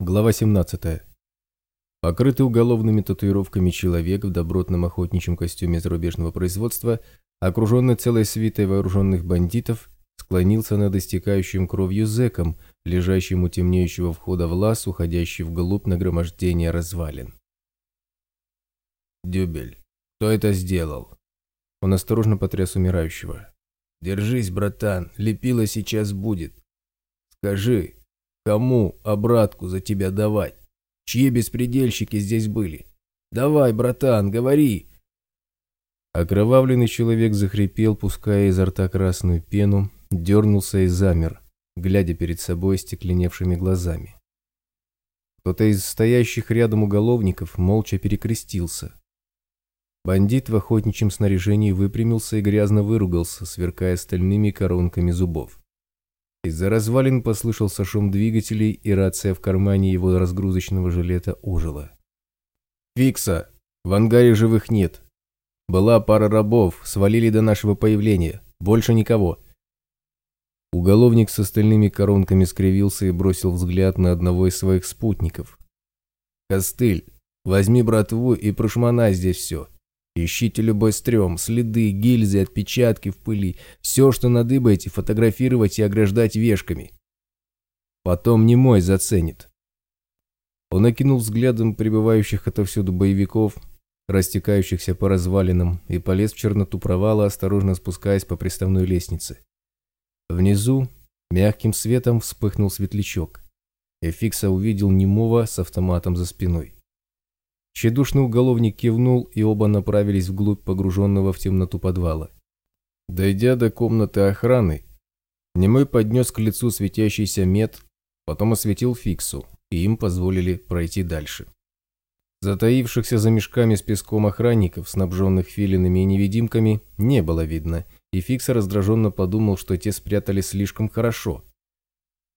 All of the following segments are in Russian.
Глава 17. Покрытый уголовными татуировками человек в добротном охотничьем костюме зарубежного производства, окруженный целой свитой вооруженных бандитов, склонился над истекающим кровью зэком, лежащим у темнеющего входа в лаз, уходящий вглубь нагромождения развалин. «Дюбель, кто это сделал?» Он осторожно потряс умирающего. «Держись, братан, лепила сейчас будет. Скажи, кому обратку за тебя давать? Чьи беспредельщики здесь были? Давай, братан, говори!» Окровавленный человек захрипел, пуская изо рта красную пену, дернулся и замер, глядя перед собой стекленевшими глазами. Кто-то из стоящих рядом уголовников молча перекрестился. Бандит в охотничьем снаряжении выпрямился и грязно выругался, сверкая стальными коронками зубов. Из-за развалин послышался шум двигателей, и рация в кармане его разгрузочного жилета ожила. «Фикса! В ангаре живых нет. Была пара рабов, свалили до нашего появления. Больше никого». Уголовник с остальными коронками скривился и бросил взгляд на одного из своих спутников. «Костыль, возьми братву и прошмонай здесь все. Ищите любой стрём, следы, гильзы, отпечатки в пыли. Все, что надыбаете, фотографировать и ограждать вешками. Потом не мой заценит. Он окинул взглядом прибывающих отовсюду боевиков, растекающихся по развалинам, и полез в черноту провала, осторожно спускаясь по приставной лестнице. Внизу мягким светом вспыхнул светлячок. Эфикса увидел немого с автоматом за спиной. Щедушный уголовник кивнул, и оба направились вглубь погруженного в темноту подвала. Дойдя до комнаты охраны, Немой поднес к лицу светящийся мед, потом осветил фиксу, и им позволили пройти дальше. Затаившихся за мешками с песком охранников, снабженных филинами и невидимками, не было видно, и Фикса раздраженно подумал, что те спрятали слишком хорошо –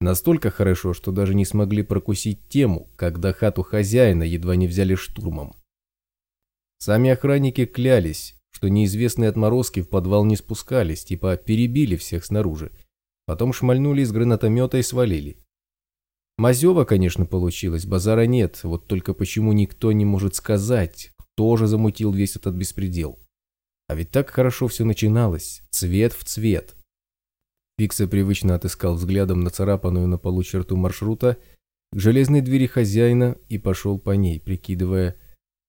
Настолько хорошо, что даже не смогли прокусить тему, когда хату хозяина едва не взяли штурмом. Сами охранники клялись, что неизвестные отморозки в подвал не спускались, типа перебили всех снаружи. Потом шмальнули из гранатомета и свалили. Мазева, конечно, получилось, базара нет, вот только почему никто не может сказать, кто же замутил весь этот беспредел. А ведь так хорошо все начиналось, цвет в цвет. Фикса привычно отыскал взглядом нацарапанную на полу черту маршрута к железной двери хозяина и пошел по ней, прикидывая,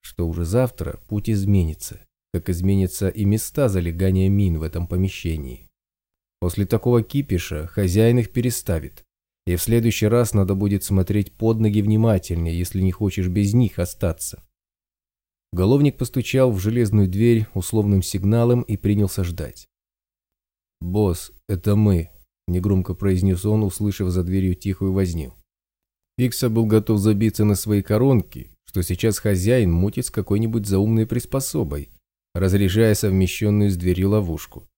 что уже завтра путь изменится, как изменятся и места залегания мин в этом помещении. После такого кипиша хозяин их переставит, и в следующий раз надо будет смотреть под ноги внимательнее, если не хочешь без них остаться. Головник постучал в железную дверь условным сигналом и принялся ждать. «Босс, это мы», – негромко произнес он, услышав за дверью тихую возню. Фикса был готов забиться на свои коронки, что сейчас хозяин мутит с какой-нибудь заумной приспособой, разряжая совмещенную с дверью ловушку.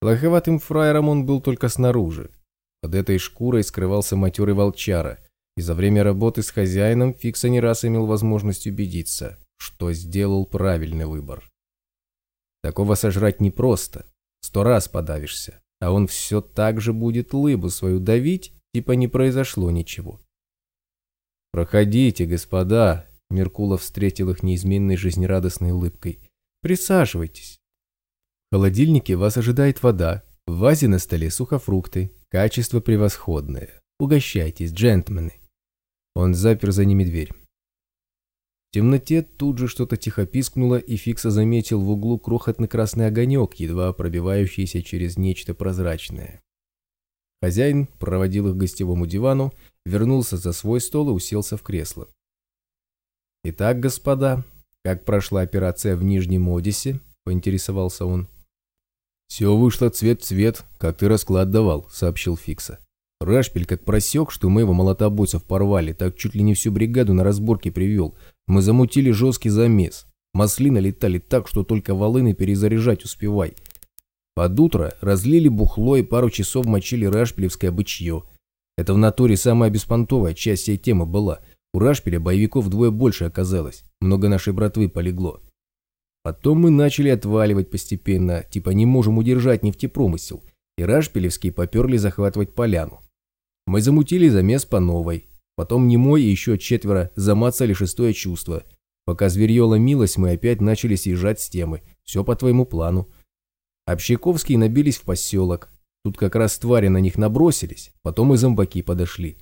Плоховатым фраером он был только снаружи. Под этой шкурой скрывался матерый волчара, и за время работы с хозяином Фикса не раз имел возможность убедиться, что сделал правильный выбор. Такого сожрать непросто, Сто раз подавишься, а он все так же будет лыбу свою давить, типа не произошло ничего. «Проходите, господа», — Меркулов встретил их неизменной жизнерадостной улыбкой. «Присаживайтесь. В холодильнике вас ожидает вода, в вазе на столе сухофрукты, качество превосходное. Угощайтесь, джентльмены». Он запер за ними дверь. Темноте тут же что-то тихо пискнуло, и Фикса заметил в углу крохотный красный огонек, едва пробивающийся через нечто прозрачное. Хозяин проводил их к гостевому дивану, вернулся за свой стол и уселся в кресло. «Итак, господа, как прошла операция в Нижнем Одиссе?» – поинтересовался он. «Все вышло цвет-цвет, как ты расклад давал», – сообщил Фикса. Рашпиль как просек, что мы его молотобойцев порвали, так чуть ли не всю бригаду на разборке привел. Мы замутили жесткий замес. Маслины летали так, что только волыны перезаряжать успевай. Под утро разлили бухло и пару часов мочили рашпилевское бычье. Это в натуре самая беспонтовая часть всей темы была. У Рашпиля боевиков вдвое больше оказалось. Много нашей братвы полегло. Потом мы начали отваливать постепенно, типа не можем удержать нефтепромысел. И Рашпилевские поперли захватывать поляну. Мы замутили замес по новой. Потом Немой и еще четверо замацали шестое чувство. Пока зверье ломилось, мы опять начали съезжать с темы. Все по твоему плану. Общаковские набились в поселок. Тут как раз твари на них набросились, потом и зомбаки подошли.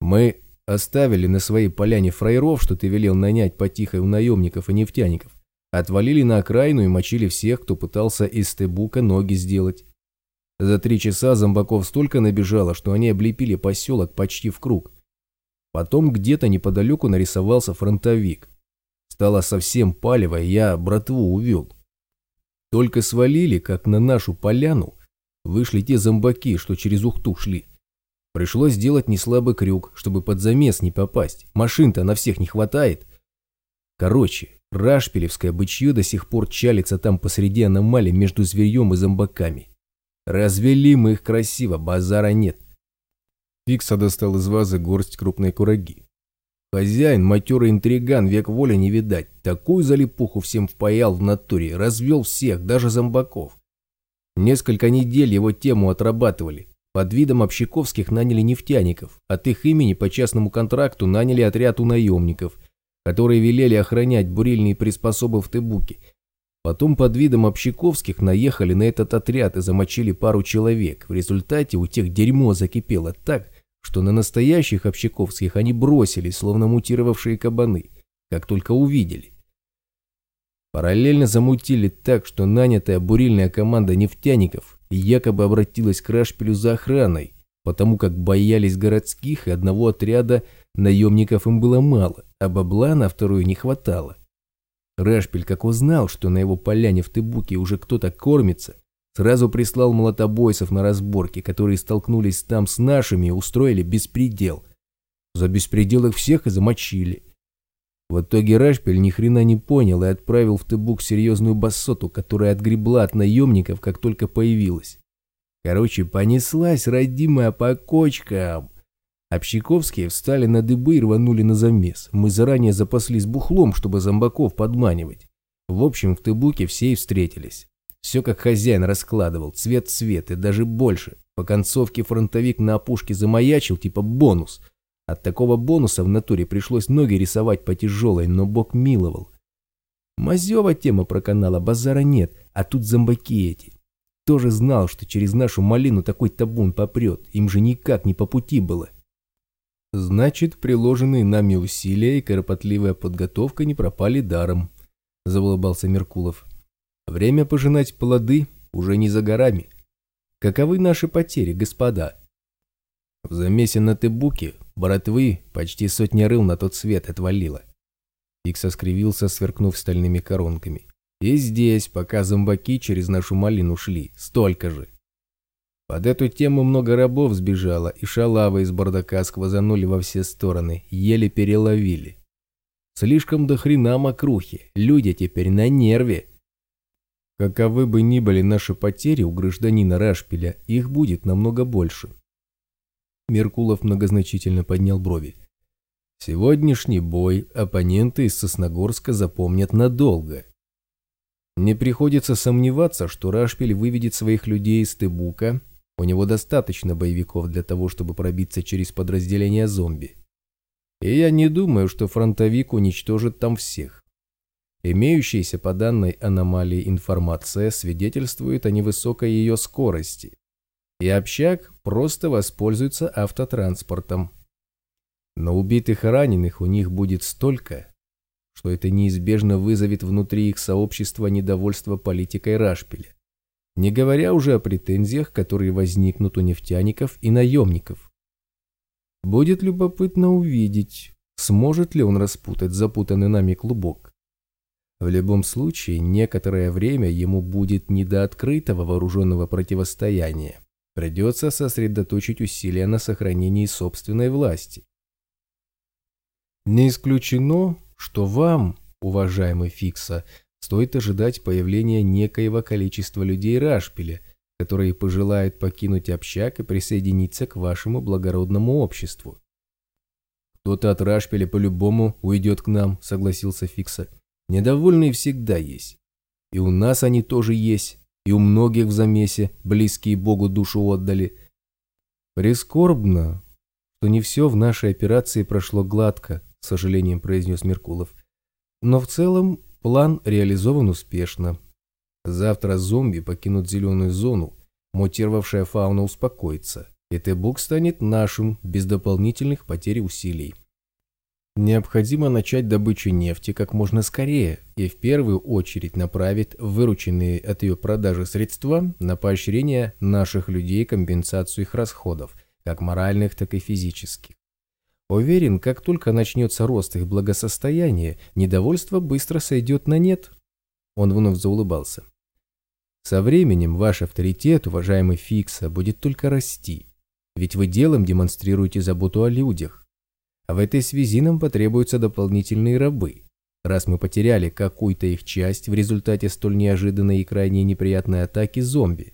Мы оставили на своей поляне фраеров, что ты велел нанять потихо у наемников и нефтяников. Отвалили на окраину и мочили всех, кто пытался из Тебука ноги сделать. За три часа зомбаков столько набежало, что они облепили поселок почти в круг. Потом где-то неподалеку нарисовался фронтовик. Стало совсем палево, и я братву увел. Только свалили, как на нашу поляну, вышли те зомбаки, что через Ухту шли. Пришлось сделать неслабый крюк, чтобы под замес не попасть. Машин-то на всех не хватает. Короче, Рашпилевское бычье до сих пор чалится там посреди аномалии между зверьем и зомбаками. Развели мы их красиво, базара нет. Фикса достал из вазы горсть крупной кураги. Хозяин, матерый интриган, век воли не видать. Такую залипуху всем впаял в натуре, развел всех, даже зомбаков. Несколько недель его тему отрабатывали. Под видом общаковских наняли нефтяников. От их имени по частному контракту наняли отряд у наемников, которые велели охранять бурильные приспособы в Тебуке. Потом под видом общаковских наехали на этот отряд и замочили пару человек. В результате у тех дерьмо закипело так, что на настоящих общаковских они бросились, словно мутировавшие кабаны, как только увидели. Параллельно замутили так, что нанятая бурильная команда нефтяников якобы обратилась к Рашпилю за охраной, потому как боялись городских и одного отряда наемников им было мало, а бабла на вторую не хватало. Рашпиль, как узнал, что на его поляне в Тыбуке уже кто-то кормится, Сразу прислал молотобойцев на разборки, которые столкнулись там с нашими и устроили беспредел. За беспредел их всех и замочили. В итоге Рашпель ни хрена не понял и отправил в Тебук серьезную бассоту, которая отгребла от наемников, как только появилась. Короче, понеслась родимая по кочкам. Общаковские встали на дыбы и рванули на замес. Мы заранее запаслись бухлом, чтобы зомбаков подманивать. В общем, в Тебуке все и встретились. Все как хозяин раскладывал, цвет цвет и даже больше. По концовке фронтовик на опушке замаячил, типа бонус. От такого бонуса в натуре пришлось ноги рисовать по тяжелой, но бог миловал. Мазева тема про канала, базара нет, а тут зомбаки эти. Тоже знал, что через нашу малину такой табун попрет, им же никак не по пути было. Значит, приложенные нами усилия и кропотливая подготовка не пропали даром, заулыбался Меркулов. Время пожинать плоды уже не за горами. Каковы наши потери, господа? В замесе на Тебуке братвы почти сотня рыл на тот свет отвалило. Икс оскривился, сверкнув стальными коронками. И здесь, пока зомбаки через нашу малину шли, столько же. Под эту тему много рабов сбежало, и шалавы из бардака сквозанули во все стороны, еле переловили. Слишком до хрена мокрухи, люди теперь на нерве. Каковы бы ни были наши потери у гражданина Рашпиля, их будет намного больше. Меркулов многозначительно поднял брови. Сегодняшний бой оппоненты из Сосногорска запомнят надолго. Не приходится сомневаться, что Рашпиль выведет своих людей из Тебука. У него достаточно боевиков для того, чтобы пробиться через подразделения зомби. И я не думаю, что фронтовик уничтожит там всех. Имеющаяся по данной аномалии информация свидетельствует о невысокой ее скорости, и общак просто воспользуется автотранспортом. Но убитых и раненых у них будет столько, что это неизбежно вызовет внутри их сообщества недовольство политикой Рашпиля, не говоря уже о претензиях, которые возникнут у нефтяников и наемников. Будет любопытно увидеть, сможет ли он распутать запутанный нами клубок. В любом случае, некоторое время ему будет не до открытого вооруженного противостояния. Придется сосредоточить усилия на сохранении собственной власти. Не исключено, что вам, уважаемый Фикса, стоит ожидать появления некоего количества людей Рашпиля, которые пожелают покинуть общак и присоединиться к вашему благородному обществу. «Кто-то от Рашпиля по-любому уйдет к нам», — согласился Фикса. Недовольные всегда есть. И у нас они тоже есть, и у многих в замесе близкие Богу душу отдали. Прискорбно, что не все в нашей операции прошло гладко, с сожалением произнес Меркулов. Но в целом план реализован успешно. Завтра зомби покинут зеленую зону, мутировавшая фауна успокоится, и Тебук станет нашим без дополнительных потерь усилий. Необходимо начать добычу нефти как можно скорее и в первую очередь направить вырученные от ее продажи средства на поощрение наших людей компенсацию их расходов, как моральных, так и физических. Уверен, как только начнется рост их благосостояния, недовольство быстро сойдет на нет. Он вновь заулыбался. Со временем ваш авторитет, уважаемый Фикса, будет только расти, ведь вы делом демонстрируете заботу о людях, а в этой связи нам потребуются дополнительные рабы, раз мы потеряли какую-то их часть в результате столь неожиданной и крайне неприятной атаки зомби.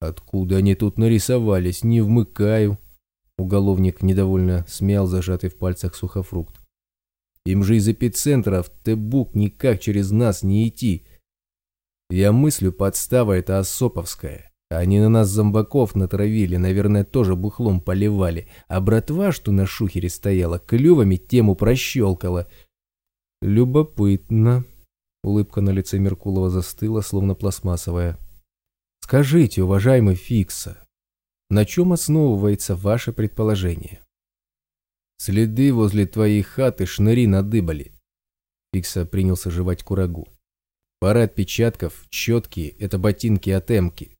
Откуда они тут нарисовались, не вмыкаю. Уголовник недовольно смял зажатый в пальцах сухофрукт. Им же из эпицентра в Тебук никак через нас не идти. Я мыслю, подстава это Осоповская. Они на нас зомбаков натравили, наверное, тоже бухлом поливали, а братва, что на шухере стояла, клювами тему прощелкала. Любопытно. Улыбка на лице Меркулова застыла, словно пластмассовая. Скажите, уважаемый Фикса, на чем основывается ваше предположение? Следы возле твоей хаты шныри надыбали. Фикса принялся жевать курагу. Пара отпечатков, четкие, это ботинки от Эмки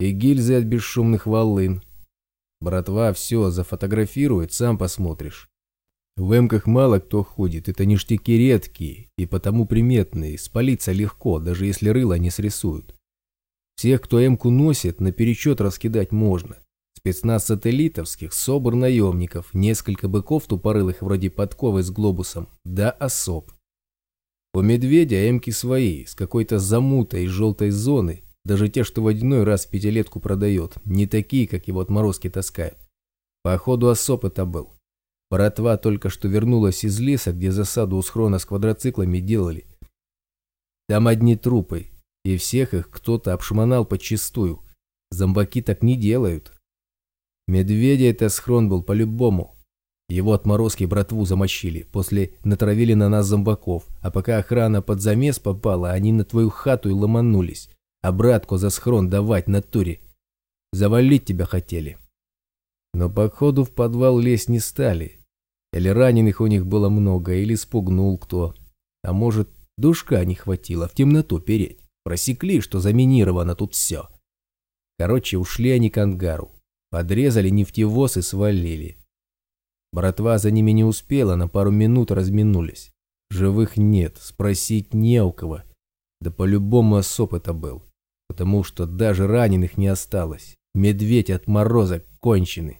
и гильзы от бесшумных волын. Братва все зафотографирует, сам посмотришь. В эмках мало кто ходит, это ништяки редкие и потому приметные, спалиться легко, даже если рыло не срисуют. Всех, кто эмку носит, наперечет раскидать можно. Спецназ сателлитовских, собор наемников, несколько быков тупорылых вроде подковы с глобусом, да особ. У медведя эмки свои, с какой-то замутой желтой зоны, даже те, что водяной раз в пятилетку продает, не такие, как его отморозки таскают. Походу осоп это был. Братва только что вернулась из леса, где засаду у схрона с квадроциклами делали. Там одни трупы, и всех их кто-то обшмонал подчистую. Зомбаки так не делают. Медведя это схрон был по-любому. Его отморозки братву замочили, после натравили на нас зомбаков, а пока охрана под замес попала, они на твою хату и ломанулись. Обратку за схрон давать на туре. Завалить тебя хотели. Но походу в подвал лезть не стали. Или раненых у них было много, или спугнул кто. А может, душка не хватило в темноту переть. Просекли, что заминировано тут все. Короче, ушли они к ангару. Подрезали нефтевоз и свалили. Братва за ними не успела, на пару минут разминулись. Живых нет, спросить не у кого. Да по-любому осоп это был потому что даже раненых не осталось. Медведь от мороза кончены.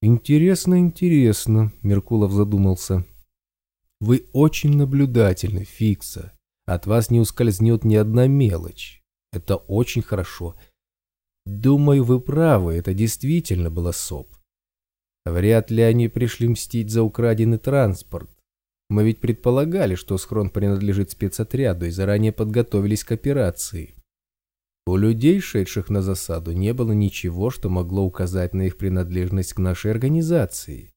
«Интересно, интересно», — Меркулов задумался. «Вы очень наблюдательны, Фикса. От вас не ускользнет ни одна мелочь. Это очень хорошо. Думаю, вы правы, это действительно было СОП. Вряд ли они пришли мстить за украденный транспорт. Мы ведь предполагали, что схрон принадлежит спецотряду и заранее подготовились к операции. У людей, шедших на засаду, не было ничего, что могло указать на их принадлежность к нашей организации.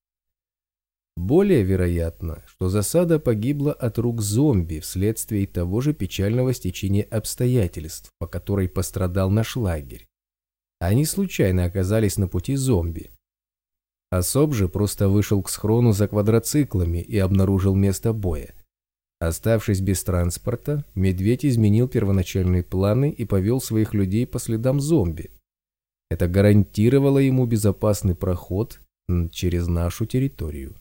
Более вероятно, что засада погибла от рук зомби вследствие того же печального стечения обстоятельств, по которой пострадал наш лагерь. Они случайно оказались на пути зомби. Особ же просто вышел к схрону за квадроциклами и обнаружил место боя. Оставшись без транспорта, медведь изменил первоначальные планы и повел своих людей по следам зомби. Это гарантировало ему безопасный проход через нашу территорию.